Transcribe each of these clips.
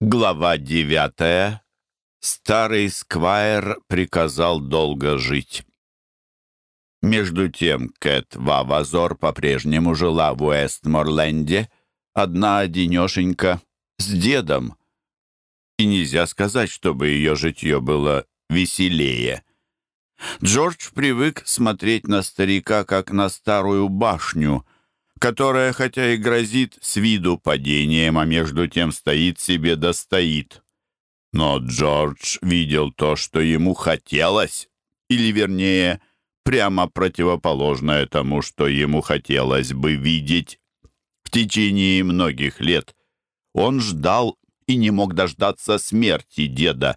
Глава девятая. Старый сквайр приказал долго жить. Между тем Кэт Вавазор по-прежнему жила в Уэстморленде, одна-одинешенька, с дедом. И нельзя сказать, чтобы ее житье было веселее. Джордж привык смотреть на старика, как на старую башню — которая, хотя и грозит с виду падением, а между тем стоит себе да стоит. Но Джордж видел то, что ему хотелось, или, вернее, прямо противоположное тому, что ему хотелось бы видеть. В течение многих лет он ждал и не мог дождаться смерти деда.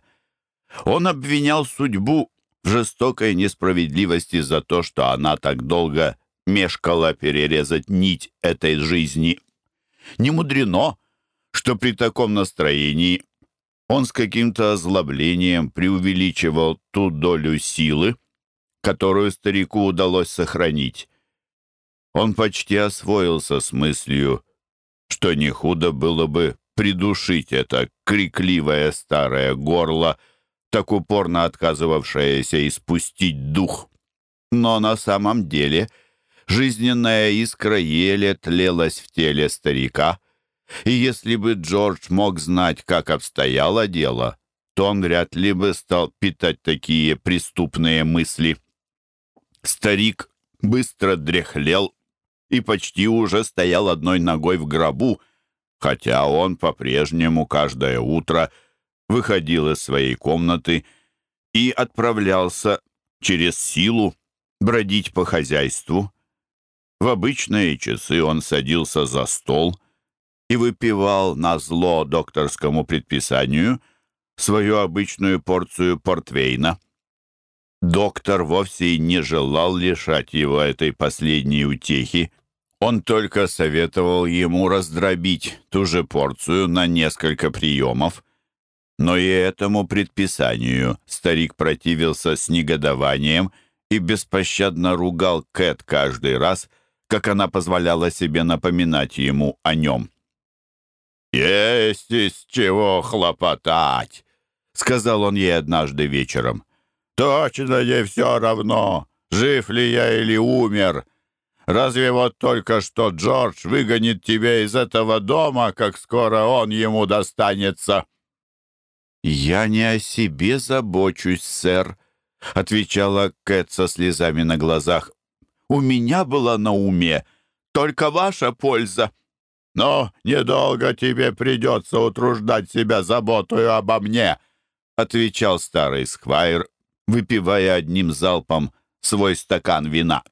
Он обвинял судьбу в жестокой несправедливости за то, что она так долго мешкала перерезать нить этой жизни. Не мудрено, что при таком настроении он с каким-то озлоблением преувеличивал ту долю силы, которую старику удалось сохранить. Он почти освоился с мыслью, что не худо было бы придушить это крикливое старое горло, так упорно отказывавшееся испустить дух. Но на самом деле — Жизненная искра еле тлелась в теле старика, и если бы Джордж мог знать, как обстояло дело, то он вряд ли бы стал питать такие преступные мысли. Старик быстро дряхлел и почти уже стоял одной ногой в гробу, хотя он по-прежнему каждое утро выходил из своей комнаты и отправлялся через силу бродить по хозяйству, в обычные часы он садился за стол и выпивал на зло докторскому предписанию свою обычную порцию портвейна. Доктор вовсе и не желал лишать его этой последней утехи. Он только советовал ему раздробить ту же порцию на несколько приемов. Но и этому предписанию старик противился с негодованием и беспощадно ругал Кэт каждый раз — как она позволяла себе напоминать ему о нем. «Есть из чего хлопотать», — сказал он ей однажды вечером. «Точно ей все равно, жив ли я или умер. Разве вот только что Джордж выгонит тебя из этого дома, как скоро он ему достанется?» «Я не о себе забочусь, сэр», — отвечала Кэт со слезами на глазах у меня была на уме только ваша польза. Но недолго тебе придется утруждать себя заботою обо мне, отвечал старый сквайр, выпивая одним залпом свой стакан вина.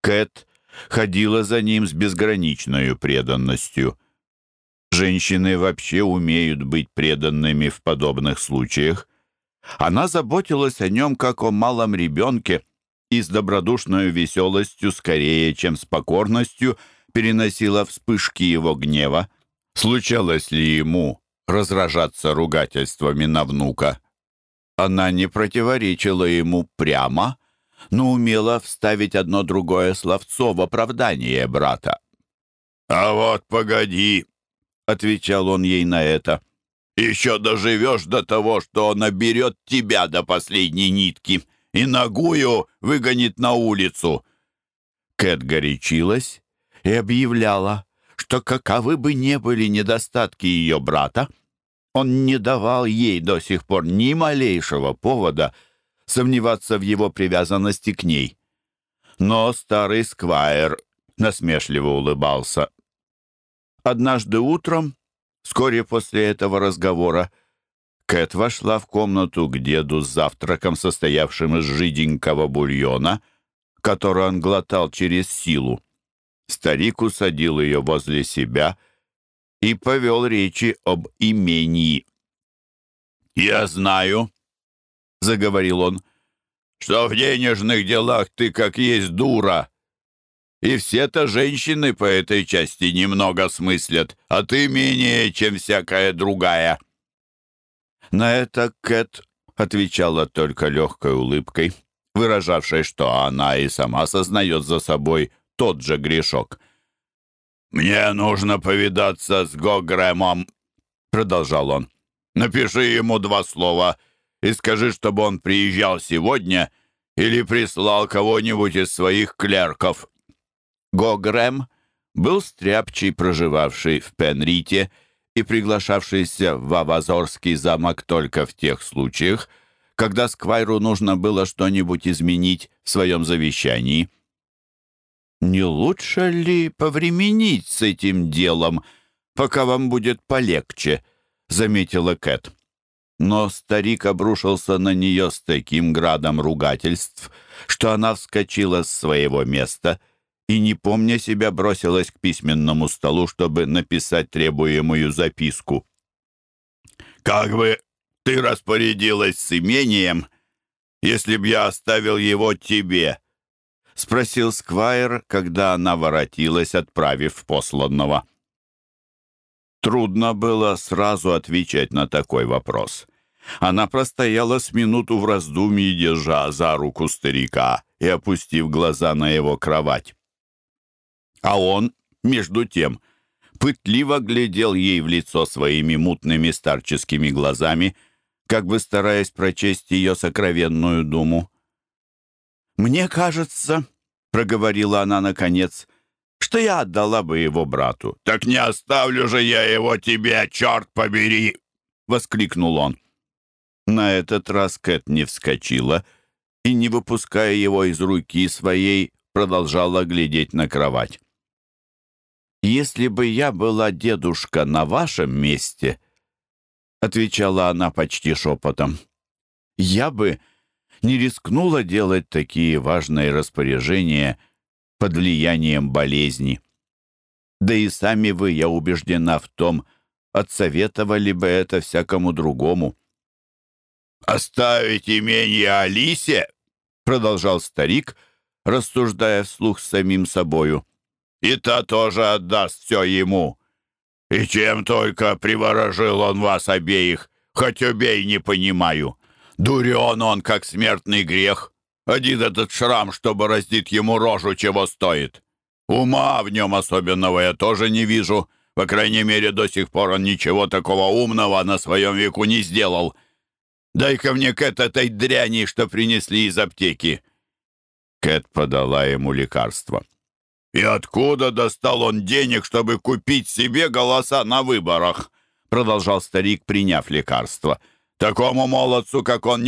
Кэт ходила за ним с безграничной преданностью. Женщины вообще умеют быть преданными в подобных случаях. Она заботилась о нем, как о малом ребенке — и с добродушной веселостью, скорее, чем с покорностью, переносила вспышки его гнева. Случалось ли ему разражаться ругательствами на внука? Она не противоречила ему прямо, но умела вставить одно другое словцо в оправдание брата. «А вот погоди», — отвечал он ей на это, — «еще доживешь до того, что он наберет тебя до последней нитки и ногую выгонит на улицу». Кэт горячилась и объявляла, что каковы бы ни были недостатки ее брата, он не давал ей до сих пор ни малейшего повода сомневаться в его привязанности к ней. Но старый Сквайр насмешливо улыбался. Однажды утром, вскоре после этого разговора, Кэт вошла в комнату к деду с завтраком, состоявшим из жиденького бульона, который он глотал через силу. Старик усадил ее возле себя и повел речи об имении. «Я знаю», — заговорил он, — «что в денежных делах ты как есть На это Кэт отвечала только легкой улыбкой, выражавшей, что она и сама сознает за собой тот же грешок. «Мне нужно повидаться с Гогремом», — продолжал он. «Напиши ему два слова и скажи, чтобы он приезжал сегодня или прислал кого-нибудь из своих клерков». Гогрем был стряпчий, проживавший в Пенрите, — и приглашавшийся в Авазорский замок только в тех случаях, когда Сквайру нужно было что-нибудь изменить в своем завещании. «Не лучше ли повременить с этим делом, пока вам будет полегче?» — заметила Кэт. Но старик обрушился на нее с таким градом ругательств, что она вскочила с своего места — и, не помня себя, бросилась к письменному столу, чтобы написать требуемую записку. «Как бы ты распорядилась с имением, если б я оставил его тебе?» — спросил Сквайр, когда она воротилась, отправив посланного. Трудно было сразу отвечать на такой вопрос. Она простояла с минуту в раздумье, держа за руку старика и опустив глаза на его кровать. А он, между тем, пытливо глядел ей в лицо своими мутными старческими глазами, как бы стараясь прочесть ее сокровенную думу. «Мне кажется, — проговорила она наконец, что я отдала бы его брату. «Так не оставлю же я его тебе, черт побери!» — воскликнул он. На этот раз Кэт не вскочила и, не выпуская его из руки своей, продолжала глядеть на кровать. «Если бы я была, дедушка, на вашем месте», — отвечала она почти шепотом, — «я бы не рискнула делать такие важные распоряжения, — под влиянием болезни. Да и сами вы, я убеждена в том, и та тоже отдаст все ему. И чем только приворожил он вас обеих, хоть убей, не понимаю. Дурен он, как смертный грех. Один этот шрам, чтобы раздит ему рожу, чего стоит. Ума в нем особенного я тоже не вижу. По крайней мере, до сих пор он ничего такого умного на своем веку не сделал. Дай-ка мне, Кэт, этой дряни, что принесли из аптеки». Кэт подала ему лекарство. «И откуда достал он денег, чтобы купить себе голоса на выборах?» Продолжал старик, приняв лекарство. «Такому молодцу, как он,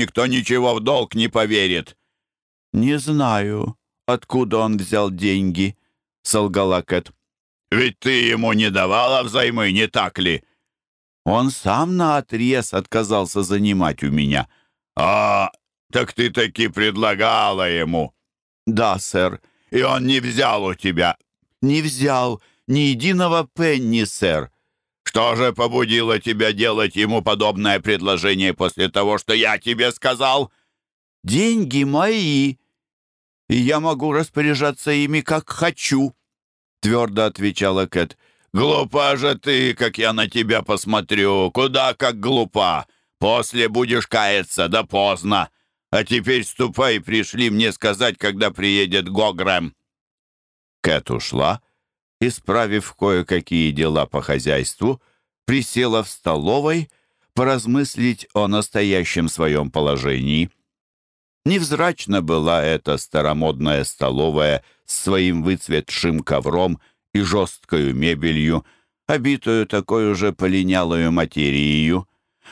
никто ничего в долг не поверит. «Не знаю, откуда он взял деньги», — солгала Кэт. «Ведь ты ему не давала взаймы, не так ли?» «Он сам наотрез отказался занимать у меня». а теперь ступай, пришли мне сказать, когда приедет Гограм. Кэт ушла, исправив кое-какие дела по хозяйству, присела в столовой поразмыслить о настоящем своем положении. Невзрачно была эта старомодная столовая с своим выцветшим ковром и жесткою мебелью, обитую такой же полинялою материей,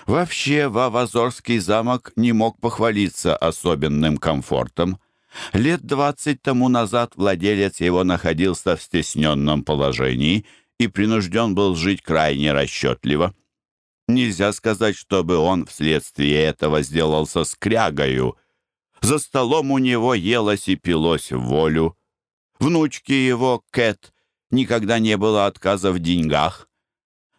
Вообще, Вавазорский замок не мог похвалиться особенным комфортом. Лет двадцать тому назад владелец его находился в стесненном положении и принужден был жить крайне расчетливо. Нельзя сказать, чтобы он вследствие этого сделался скрягою — за столом у него елось и пилось в волю. Внучке его,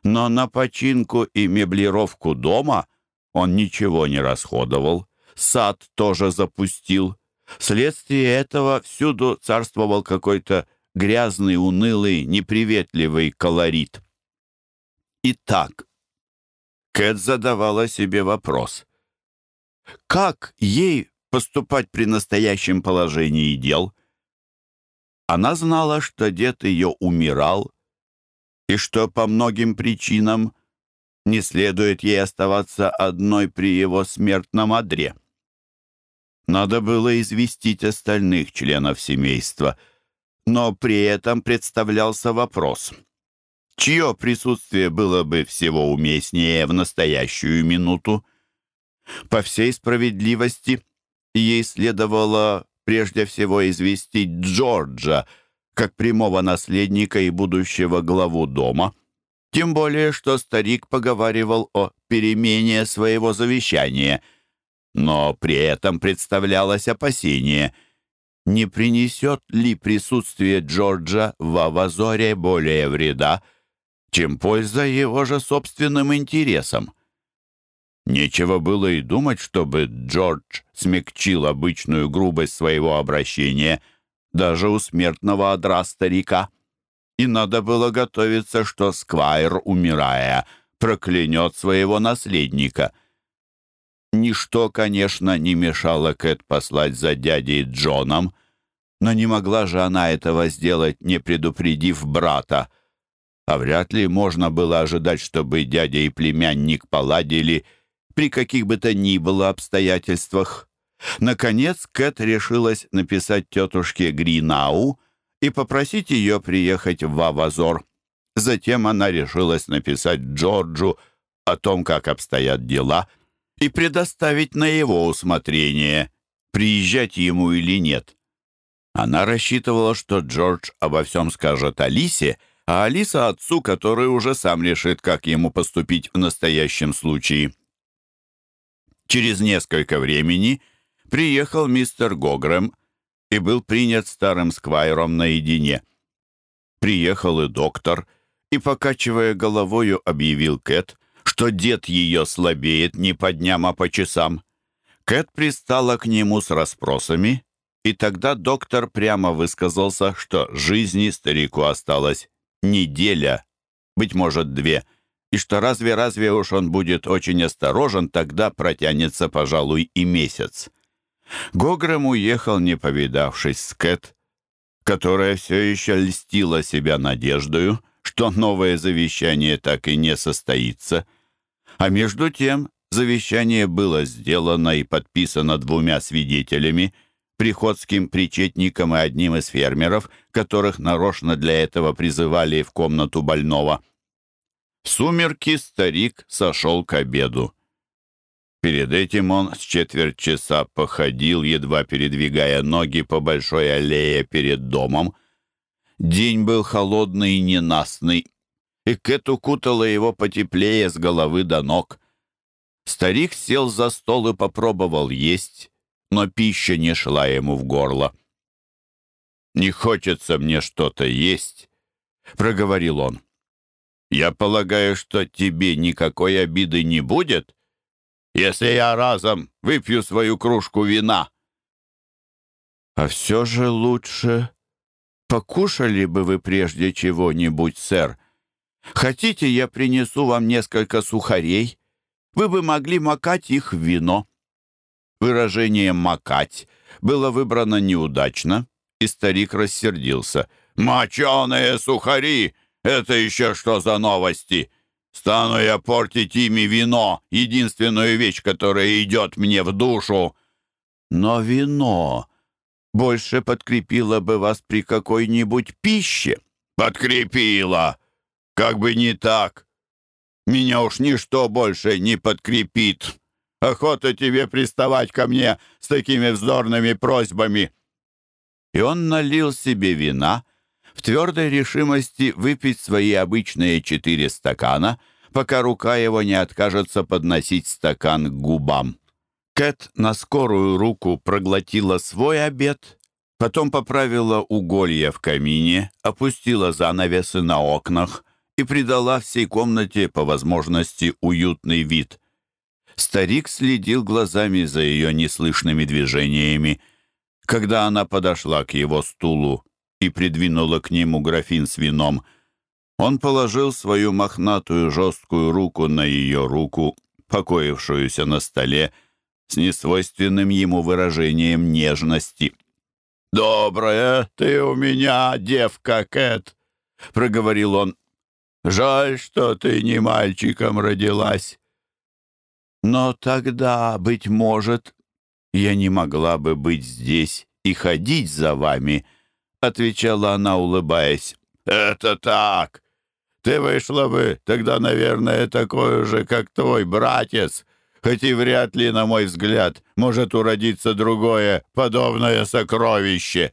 Но на починку и меблировку дома он ничего не расходовал. Сад тоже запустил. Вследствие этого всюду царствовал какой-то грязный, унылый, неприветливый колорит. Итак, Кэт задавала себе вопрос. Как ей поступать при настоящем положении дел? Она знала, что дед ее умирал, и что по многим причинам не следует ей оставаться одной при его смертном одре. Надо было известить остальных членов семейства, но при этом представлялся вопрос, чье присутствие было бы всего уместнее в настоящую минуту. По всей справедливости ей следовало прежде всего известить Джорджа, как прямого наследника и будущего главу дома, тем более что старик поговаривал о перемене своего завещания, но при этом представлялось опасение, не принесет ли присутствие Джорджа в Авазоре более вреда, чем польза его же собственным интересам. Нечего было и думать, чтобы Джордж смягчил обычную грубость своего обращения – даже у смертного одра старика. И надо было готовиться, что Сквайр, умирая, проклянет своего наследника. Ничто, конечно, не мешало Кэт послать за дядей Джоном, но не могла же она этого сделать, не предупредив брата. А вряд ли можно было ожидать, чтобы дядя и племянник поладили при каких бы то ни было обстоятельствах. Наконец Кэт решилась написать тетушке Гринау и попросить ее приехать в Авазор. Затем она решилась написать Джорджу о том, как обстоят дела, и предоставить на его усмотрение, приезжать ему или нет. Она рассчитывала, что Джордж обо всем скажет Алисе, а Алиса отцу, который уже сам решит, как ему поступить в настоящем случае. Через несколько времени – приехал мистер Гогрем и был принят старым сквайром наедине. Приехал и доктор, и, покачивая головою, объявил Кэт, что дед ее слабеет не по дням, а по часам. Кэт пристала к нему с расспросами, и тогда доктор прямо высказался, что жизни старику осталась неделя, быть может, две, и что разве-разве уж он будет очень осторожен, тогда протянется, пожалуй, и месяц. Гогрем уехал, не повидавшись с Кэт, которая все еще льстила себя надеждою, что новое завещание так и не состоится, а между тем завещание было сделано и подписано двумя свидетелями, приходским причетником и одним из фермеров, которых нарочно для этого призывали в комнату больного. Перед этим он с четверть часа походил, едва передвигая ноги по большой аллее перед домом. День был холодный и ненастный, и Кэт укутала его потеплее с головы до ног. Старик сел за стол и попробовал есть, но пища не шла ему в горло. «Не хочется мне что-то есть», — проговорил он. «Я полагаю, что тебе никакой обиды не будет?» если я разом выпью свою кружку вина». «А все же лучше покушали бы вы прежде чего-нибудь, сэр», Хотите, я принесу вам несколько сухарей? Вы бы могли макать их в вино». Выражение «макать» было выбрано неудачно, и старик рассердился. «Моченые стану я портить ими вино, единственную вещь, которая идет мне в душу. Но вино больше подкрепило бы вас при какой-нибудь пище. Подкрепило! Как бы не так. Меня уж ничто больше не подкрепит. Охота тебе приставать ко мне с такими вздорными просьбами. И он налил себе вина — в твердой решимости выпить свои обычные четыре стакана, пока рука его не откажется подносить стакан к губам. Кэт на скорую руку проглотила свой обед, потом поправила уголья в камине, опустила занавесы на окнах, и придала всей комнате по возможности уютный вид. Старик следил глазами за ее неслышными движениями. Когда она подошла к его стулу и придвинула к нему графин с вином. Он положил свою мохнатую жесткую руку на ее руку, покоившуюся на столе, с несвойственным ему выражением нежности. «Добрая ты у меня, девка Кэт!» — проговорил он. «Жаль, что ты не мальчиком родилась». «Но тогда, быть может, я не могла бы быть здесь и ходить за вами», отвечала она, улыбаясь. «Это так! Ты вышла бы тогда, наверное, такой же, как твой братец, хоть и вряд ли, на мой взгляд, может уродиться другое подобное сокровище.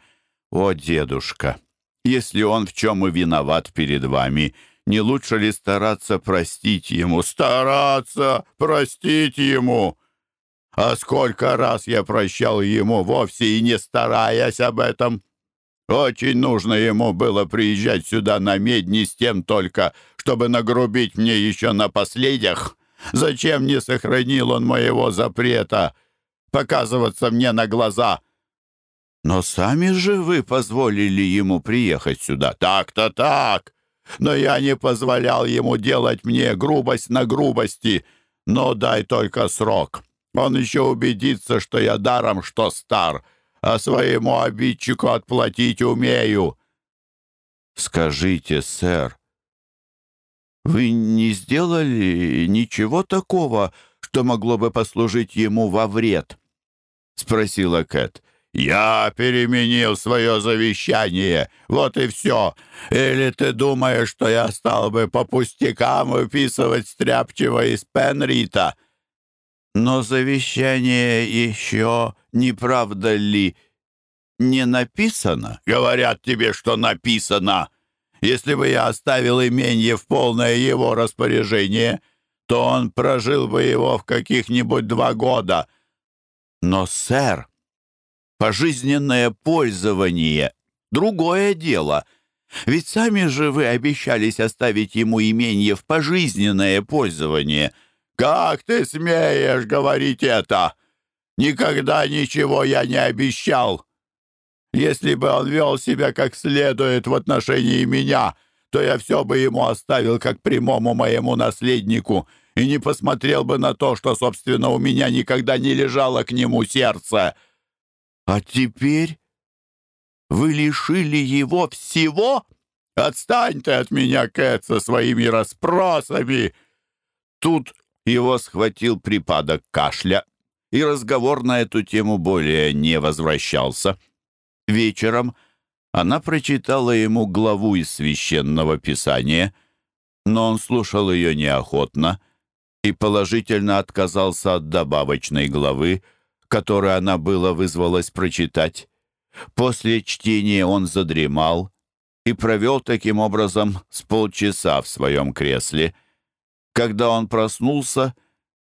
О, дедушка, если он в чем и виноват перед вами, не лучше ли стараться простить ему? Стараться простить ему!» А сколько раз я прощал ему, вовсе и не стараясь об этом. Очень нужно ему было приезжать сюда на медни с тем только, чтобы нагрубить мне еще на последних. Зачем не сохранил он моего запрета показываться мне на глаза? Но сами же вы позволили ему приехать сюда. Так-то так. Но я не позволял ему делать мне грубость на грубости. Но дай только срок. Он еще убедится, что я даром, что стар». а своему обидчику отплатить умею. Скажите, сэр, вы не сделали ничего такого, что могло бы послужить ему не правда ли, не написано?» «Говорят тебе, что написано. Если бы я оставил имение в полное его распоряжение, то он прожил бы его в каких-нибудь два года. Но, сэр, пожизненное пользование — другое дело. Ведь сами же вы обещались оставить ему имение в пожизненное пользование». «Как ты смеешь говорить это?» Никогда ничего я не обещал. Если бы он вел себя как следует в отношении меня, и разговор на эту тему более не возвращался. Вечером она прочитала ему главу из священного писания, но он слушал ее неохотно и положительно отказался от добавочной главы, которую она была вызвалась прочитать. После чтения он задремал и провел таким образом с полчаса в своем кресле. Когда он проснулся,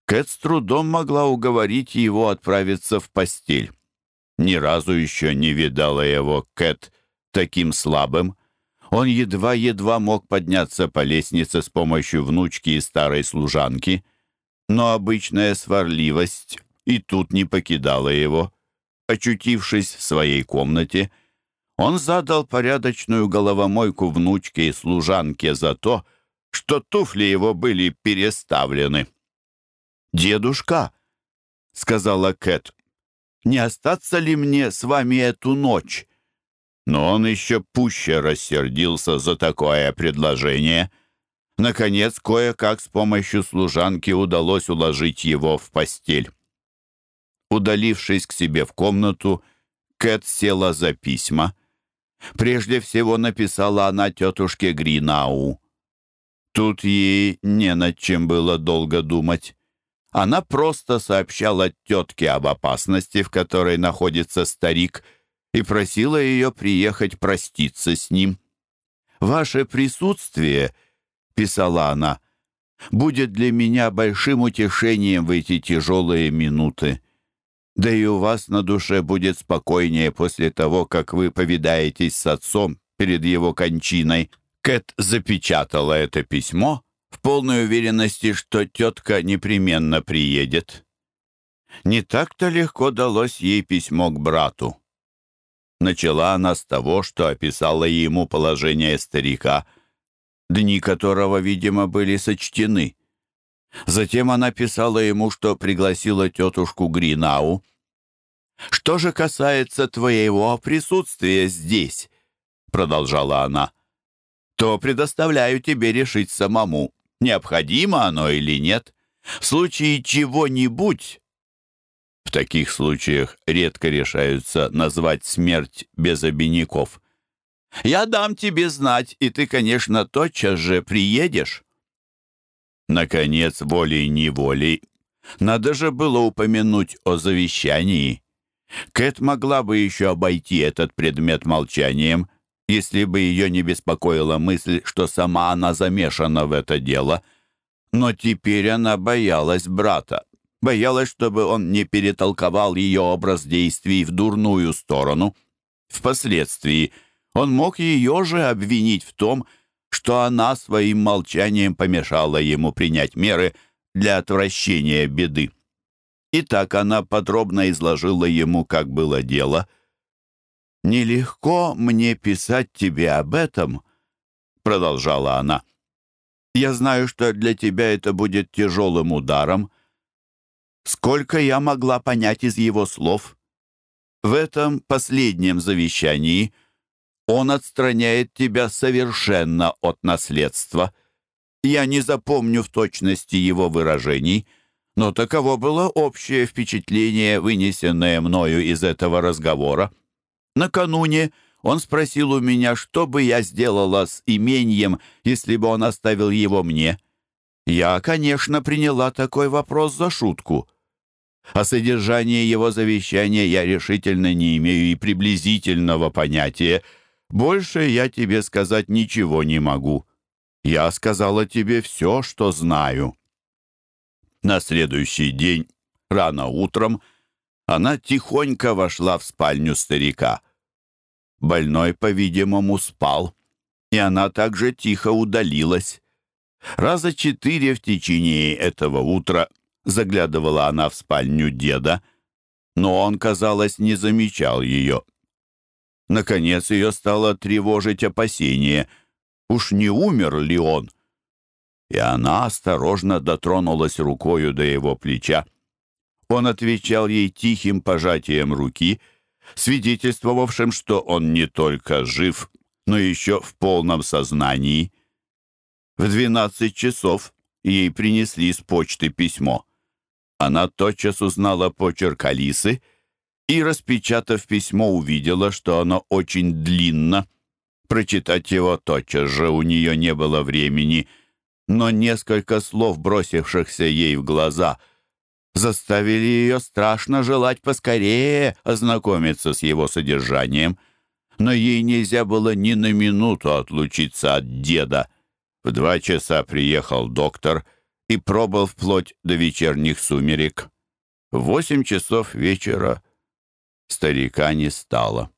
Кэт с трудом могла уговорить его отправиться в постель. Ни разу еще не видала его Кэт таким слабым. Он едва-едва мог подняться по лестнице с помощью внучки и старой служанки, но обычная сварливость и тут не покидала его. Очутившись в своей комнате, он задал порядочную головомойку внучке и служанке за то, что туфли его были переставлены. «Дедушка», — сказала Кэт, — «не остаться ли мне с вами эту ночь?» Но он еще пуще рассердился за такое предложение. Наконец, кое-как с помощью служанки удалось уложить его в постель. Удалившись к себе в комнату, Кэт села за письма. Прежде всего написала она тетушке Гринау. Тут ей не над чем было долго думать. Она просто сообщала тетке об опасности, в которой находится старик, и просила ее приехать проститься с ним. «Ваше присутствие», — писала она, — «будет для меня большим утешением в эти тяжелые минуты. Да и у вас на душе будет спокойнее после того, как вы повидаетесь с отцом перед его кончиной». Кэт запечатала это письмо в полной уверенности, что тетка непременно приедет. Не так-то легко далось ей письмо к брату. Начала она с того, что описала ему положение старика, дни которого, видимо, были сочтены. Затем она писала ему, что пригласила тетушку Гринау. «Что же касается твоего присутствия здесь?» — продолжала она — то предоставляю тебе решить самому необходимо оно или нет. В случае чего-нибудь... В таких случаях редко решаются назвать смерть без обиняков. «Я дам тебе знать, и ты, конечно, тотчас же приедешь». Наконец, волей-неволей, надо же было упомянуть о завещании. Кэт могла бы еще обойти этот предмет молчанием, если бы ее не беспокоила мысль, что сама она замешана в это дело. Но теперь она боялась брата. Боялась, чтобы он не перетолковал ее образ действий в дурную сторону. Впоследствии он мог ее же обвинить в том, что она своим молчанием помешала ему принять меры для отвращения беды. И так она подробно изложила ему, как было дело. «Нелегко мне писать тебе об этом», — продолжала она. «Я знаю, что для тебя это будет тяжелым ударом, Сколько я могла понять из его слов? В этом последнем завещании он отстраняет тебя совершенно от наследства. Я не запомню в точности его выражений, но таково было общее впечатление, вынесенное мною из этого разговора. Накануне он спросил у меня, что бы я сделала с имением, если бы он оставил его мне. Я, конечно, приняла такой вопрос за шутку. О содержании его завещания я решительно не имею и приблизительного понятия. Больше я тебе сказать ничего не могу. Я сказала тебе все, что знаю». На следующий день, рано утром, она тихонько вошла в спальню старика — Больной, по-видимому, спал, и она также тихо удалилась. Раза четыре в течение этого утра заглядывала она в спальню деда, но он, казалось, не замечал ее. Наконец ее стало тревожить опасение, уж не умер ли он. И она осторожно дотронулась рукою до его плеча. Он отвечал ей тихим пожатием руки — свидетельствовавшим, что он не только жив, но еще в полном сознании. В двенадцать часов ей принесли с почты письмо. Она тотчас узнала почерк Алисы и, распечатав письмо, увидела, что оно очень длинно. Прочитать его тотчас же у нее не было времени, но несколько слов, бросившихся ей в глаза, заставили ее страшно желать поскорее ознакомиться с его содержанием, но ей нельзя было ни на минуту отлучиться от деда. В два часа приехал доктор и пробыл вплоть до вечерних сумерек. В восемь часов вечера старика не стало.